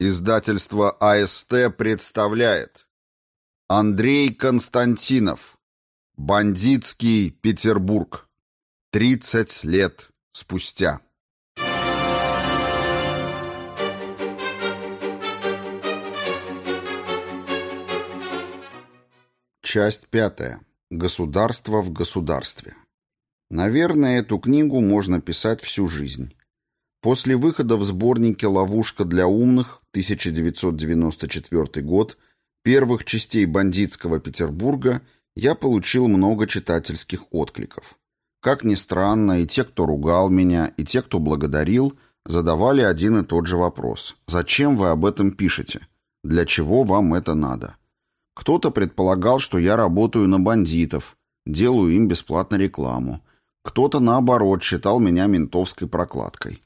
Издательство АСТ представляет Андрей Константинов Бандитский Петербург 30 лет спустя Часть пятая. Государство в государстве. Наверное, эту книгу можно писать всю жизнь. После выхода в сборнике «Ловушка для умных» 1994 год первых частей бандитского Петербурга я получил много читательских откликов. Как ни странно, и те, кто ругал меня, и те, кто благодарил, задавали один и тот же вопрос. «Зачем вы об этом пишете? Для чего вам это надо?» Кто-то предполагал, что я работаю на бандитов, делаю им бесплатно рекламу. Кто-то, наоборот, считал меня ментовской прокладкой.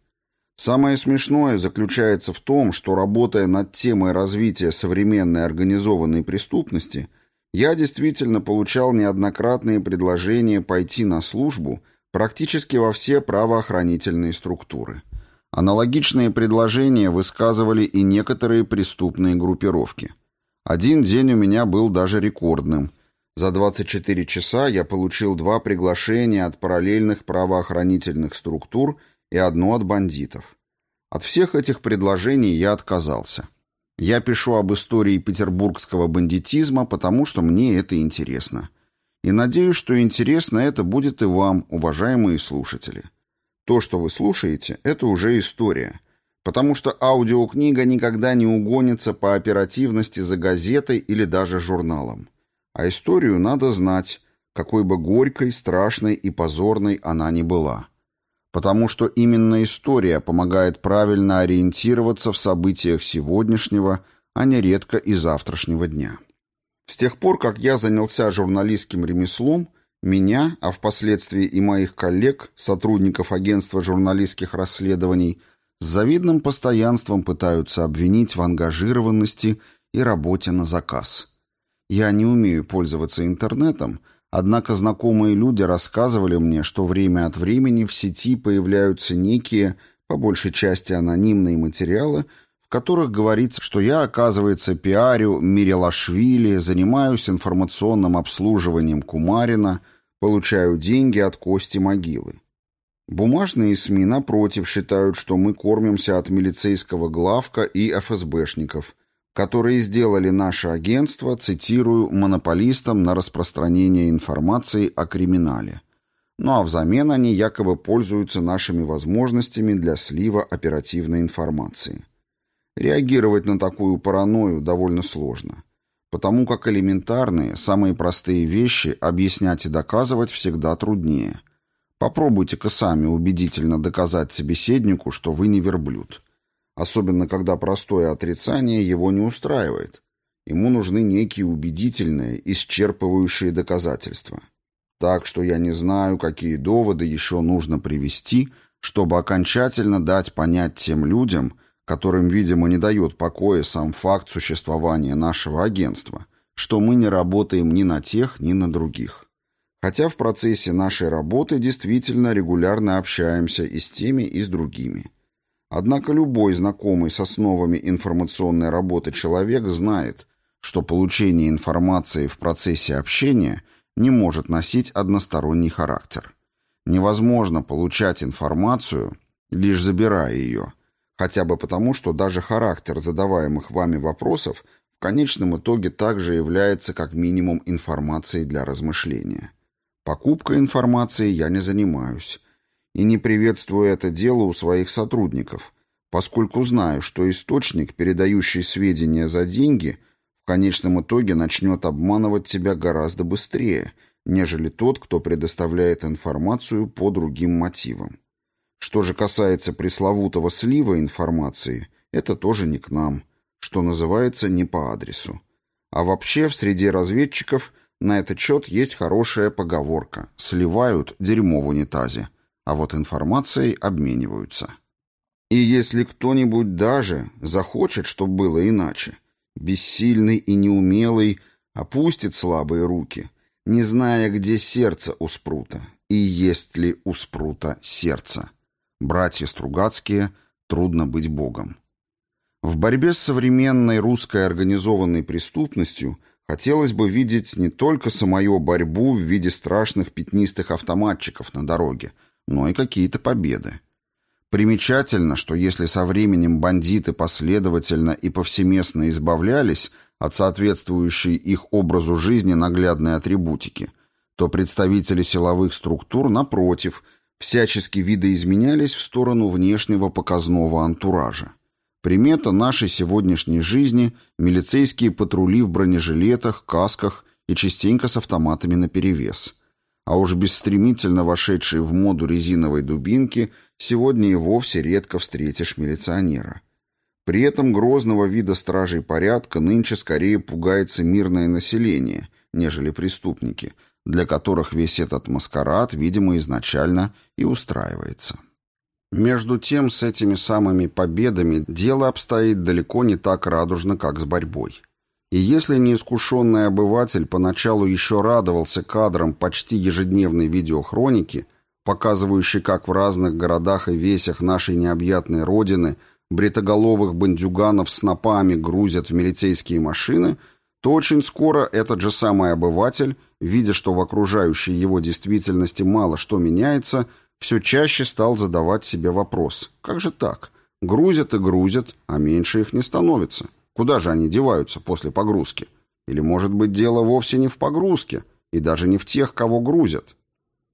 Самое смешное заключается в том, что работая над темой развития современной организованной преступности, я действительно получал неоднократные предложения пойти на службу практически во все правоохранительные структуры. Аналогичные предложения высказывали и некоторые преступные группировки. Один день у меня был даже рекордным. За 24 часа я получил два приглашения от параллельных правоохранительных структур – и одно от бандитов. От всех этих предложений я отказался. Я пишу об истории петербургского бандитизма, потому что мне это интересно. И надеюсь, что интересно это будет и вам, уважаемые слушатели. То, что вы слушаете, это уже история, потому что аудиокнига никогда не угонится по оперативности за газетой или даже журналом. А историю надо знать, какой бы горькой, страшной и позорной она ни была потому что именно история помогает правильно ориентироваться в событиях сегодняшнего, а не редко и завтрашнего дня. С тех пор, как я занялся журналистским ремеслом, меня, а впоследствии и моих коллег, сотрудников агентства журналистских расследований, с завидным постоянством пытаются обвинить в ангажированности и работе на заказ. Я не умею пользоваться интернетом, Однако знакомые люди рассказывали мне, что время от времени в сети появляются некие, по большей части анонимные материалы, в которых говорится, что я, оказывается, пиарю Мирелашвили, занимаюсь информационным обслуживанием Кумарина, получаю деньги от Кости Могилы. Бумажные СМИ, напротив, считают, что мы кормимся от милицейского главка и ФСБшников – которые сделали наше агентство, цитирую, монополистом на распространение информации о криминале. Ну а взамен они якобы пользуются нашими возможностями для слива оперативной информации. Реагировать на такую паранойю довольно сложно, потому как элементарные, самые простые вещи объяснять и доказывать всегда труднее. Попробуйте-ка сами убедительно доказать собеседнику, что вы не верблюд особенно когда простое отрицание его не устраивает. Ему нужны некие убедительные, исчерпывающие доказательства. Так что я не знаю, какие доводы еще нужно привести, чтобы окончательно дать понять тем людям, которым, видимо, не дает покоя сам факт существования нашего агентства, что мы не работаем ни на тех, ни на других. Хотя в процессе нашей работы действительно регулярно общаемся и с теми, и с другими. Однако любой знакомый с основами информационной работы человек знает, что получение информации в процессе общения не может носить односторонний характер. Невозможно получать информацию, лишь забирая ее, хотя бы потому, что даже характер задаваемых вами вопросов в конечном итоге также является как минимум информацией для размышления. Покупкой информации я не занимаюсь, и не приветствую это дело у своих сотрудников, поскольку знаю, что источник, передающий сведения за деньги, в конечном итоге начнет обманывать тебя гораздо быстрее, нежели тот, кто предоставляет информацию по другим мотивам. Что же касается пресловутого слива информации, это тоже не к нам, что называется не по адресу. А вообще в среде разведчиков на этот счет есть хорошая поговорка «сливают дерьмо в унитазе» а вот информацией обмениваются. И если кто-нибудь даже захочет, чтобы было иначе, бессильный и неумелый опустит слабые руки, не зная, где сердце у спрута и есть ли у спрута сердце. Братья Стругацкие «Трудно быть Богом». В борьбе с современной русской организованной преступностью хотелось бы видеть не только самую борьбу в виде страшных пятнистых автоматчиков на дороге, но и какие-то победы. Примечательно, что если со временем бандиты последовательно и повсеместно избавлялись от соответствующей их образу жизни наглядной атрибутики, то представители силовых структур, напротив, всячески видоизменялись в сторону внешнего показного антуража. Примета нашей сегодняшней жизни – милицейские патрули в бронежилетах, касках и частенько с автоматами наперевес. А уж бесстремительно вошедшие в моду резиновой дубинки сегодня и вовсе редко встретишь милиционера. При этом грозного вида стражей порядка нынче скорее пугается мирное население, нежели преступники, для которых весь этот маскарад, видимо, изначально и устраивается. Между тем, с этими самыми победами дело обстоит далеко не так радужно, как с борьбой. И если неискушенный обыватель поначалу еще радовался кадрам почти ежедневной видеохроники, показывающей, как в разных городах и весях нашей необъятной родины бритоголовых бандюганов с напами грузят в милицейские машины, то очень скоро этот же самый обыватель, видя, что в окружающей его действительности мало что меняется – все чаще стал задавать себе вопрос. Как же так? Грузят и грузят, а меньше их не становится. Куда же они деваются после погрузки? Или, может быть, дело вовсе не в погрузке, и даже не в тех, кого грузят?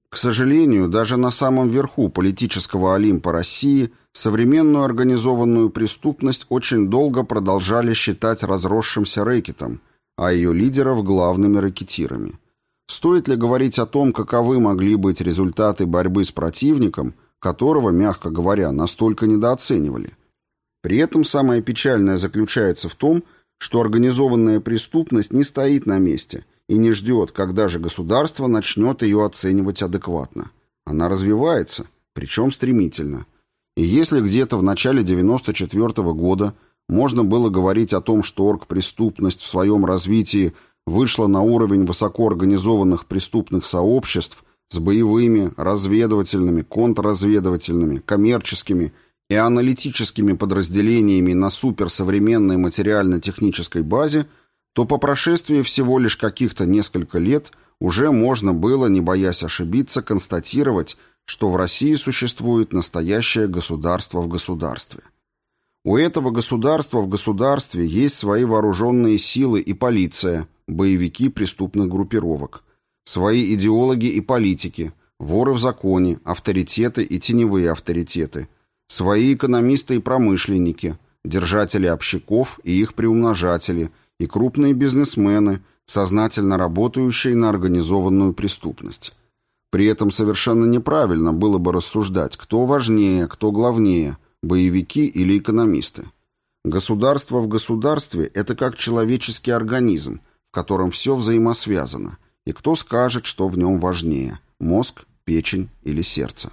К сожалению, даже на самом верху политического Олимпа России современную организованную преступность очень долго продолжали считать разросшимся рэкетом, а ее лидеров главными рэкетирами. Стоит ли говорить о том, каковы могли быть результаты борьбы с противником, которого, мягко говоря, настолько недооценивали? При этом самое печальное заключается в том, что организованная преступность не стоит на месте и не ждет, когда же государство начнет ее оценивать адекватно. Она развивается, причем стремительно. И если где-то в начале 94 -го года можно было говорить о том, что оргпреступность в своем развитии – вышла на уровень высокоорганизованных преступных сообществ с боевыми, разведывательными, контрразведывательными, коммерческими и аналитическими подразделениями на суперсовременной материально-технической базе, то по прошествии всего лишь каких-то несколько лет уже можно было, не боясь ошибиться, констатировать, что в России существует настоящее государство в государстве. У этого государства в государстве есть свои вооруженные силы и полиция – боевики преступных группировок, свои идеологи и политики, воры в законе, авторитеты и теневые авторитеты, свои экономисты и промышленники, держатели общаков и их приумножатели, и крупные бизнесмены, сознательно работающие на организованную преступность. При этом совершенно неправильно было бы рассуждать, кто важнее, кто главнее, боевики или экономисты. Государство в государстве – это как человеческий организм, в котором все взаимосвязано, и кто скажет, что в нем важнее – мозг, печень или сердце.